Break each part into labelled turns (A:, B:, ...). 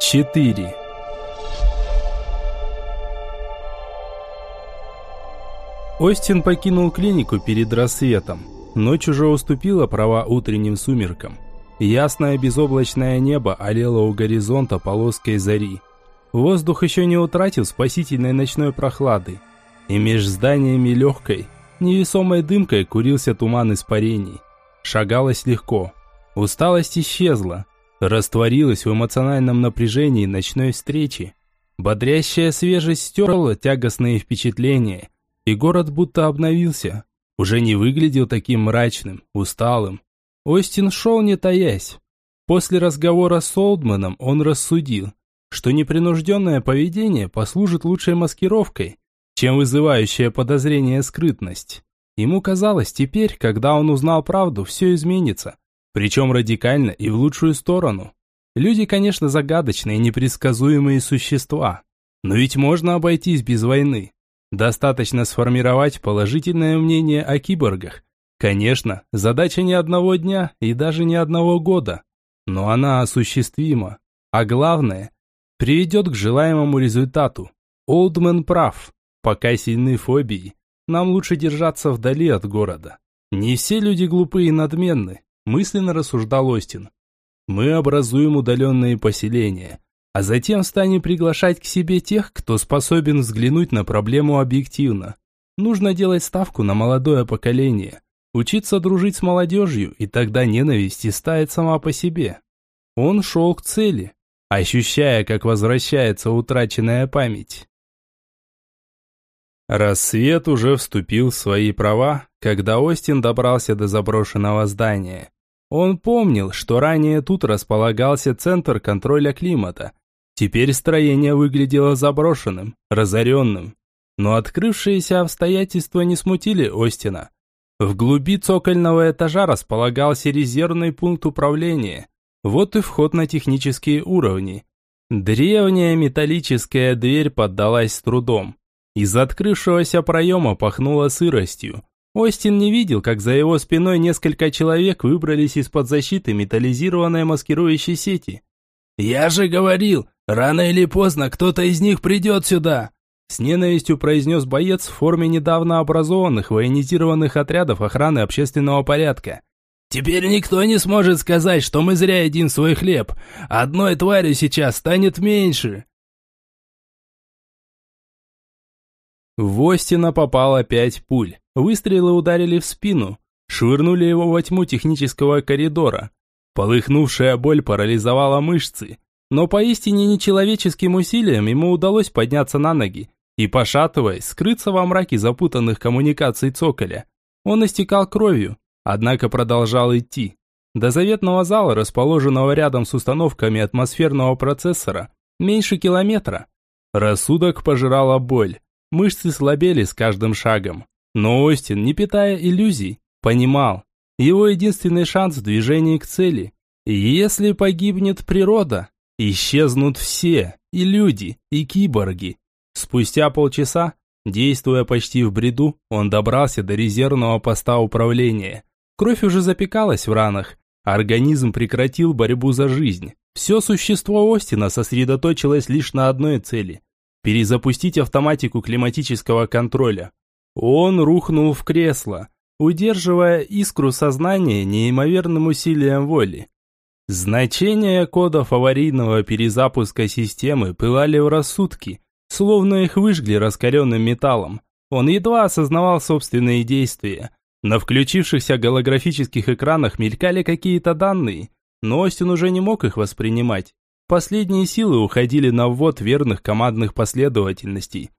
A: 4. Остин покинул клинику перед рассветом. Ночь уже уступила права утренним сумеркам. Ясное безоблачное небо олело у горизонта полоской зари. Воздух еще не утратил спасительной ночной прохлады. И меж зданиями легкой, невесомой дымкой курился туман испарений. Шагалось легко. Усталость исчезла. Растворилась в эмоциональном напряжении ночной встречи. Бодрящая свежесть стерла тягостные впечатления. И город будто обновился. Уже не выглядел таким мрачным, усталым. Остин шел не таясь. После разговора с Олдманом он рассудил, что непринужденное поведение послужит лучшей маскировкой, чем вызывающая подозрение скрытность. Ему казалось, теперь, когда он узнал правду, все изменится. Причем радикально и в лучшую сторону. Люди, конечно, загадочные, непредсказуемые существа. Но ведь можно обойтись без войны. Достаточно сформировать положительное мнение о киборгах. Конечно, задача не одного дня и даже не одного года. Но она осуществима. А главное, приведет к желаемому результату. Олдмен прав. Пока сильны фобии, нам лучше держаться вдали от города. Не все люди глупые и надменны, мысленно рассуждал Остин. Мы образуем удаленные поселения, а затем станем приглашать к себе тех, кто способен взглянуть на проблему объективно. Нужно делать ставку на молодое поколение, учиться дружить с молодежью, и тогда ненависть истает сама по себе. Он шел к цели, ощущая, как возвращается утраченная память. Рассвет уже вступил в свои права, когда Остин добрался до заброшенного здания. Он помнил, что ранее тут располагался центр контроля климата. Теперь строение выглядело заброшенным, разоренным. Но открывшиеся обстоятельства не смутили Остина. В глуби цокольного этажа располагался резервный пункт управления. Вот и вход на технические уровни. Древняя металлическая дверь поддалась с трудом. Из открывшегося проема пахнуло сыростью. Остин не видел, как за его спиной несколько человек выбрались из-под защиты металлизированной маскирующей сети. «Я же говорил, рано или поздно кто-то из них придет сюда!» С ненавистью произнес боец в форме недавно образованных военизированных отрядов охраны общественного порядка. «Теперь никто не сможет сказать, что мы зря едим свой хлеб. Одной тварью сейчас станет меньше!» В Остина попало пять пуль. Выстрелы ударили в спину, швырнули его во тьму технического коридора. Полыхнувшая боль парализовала мышцы, но поистине нечеловеческим усилием ему удалось подняться на ноги и, пошатываясь, скрыться во мраке запутанных коммуникаций цоколя. Он истекал кровью, однако продолжал идти. До заветного зала, расположенного рядом с установками атмосферного процессора, меньше километра. Рассудок пожирала боль. Мышцы слабели с каждым шагом. Но Остин, не питая иллюзий, понимал, его единственный шанс в движении к цели. Если погибнет природа, исчезнут все, и люди, и киборги. Спустя полчаса, действуя почти в бреду, он добрался до резервного поста управления. Кровь уже запекалась в ранах, организм прекратил борьбу за жизнь. Все существо Остина сосредоточилось лишь на одной цели перезапустить автоматику климатического контроля. Он рухнул в кресло, удерживая искру сознания неимоверным усилием воли. Значения кодов аварийного перезапуска системы пылали в рассудке, словно их выжгли раскаленным металлом. Он едва осознавал собственные действия. На включившихся голографических экранах мелькали какие-то данные, но Остин уже не мог их воспринимать. Последние силы уходили на ввод верных командных последовательностей.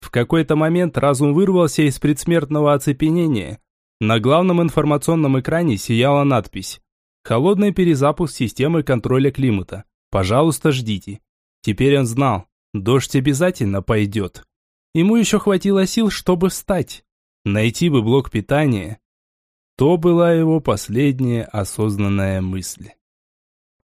A: В какой-то момент разум вырвался из предсмертного оцепенения. На главном информационном экране сияла надпись «Холодный перезапуск системы контроля климата. Пожалуйста, ждите». Теперь он знал, дождь обязательно пойдет. Ему еще хватило сил, чтобы встать. Найти бы блок питания. То была его последняя осознанная мысль.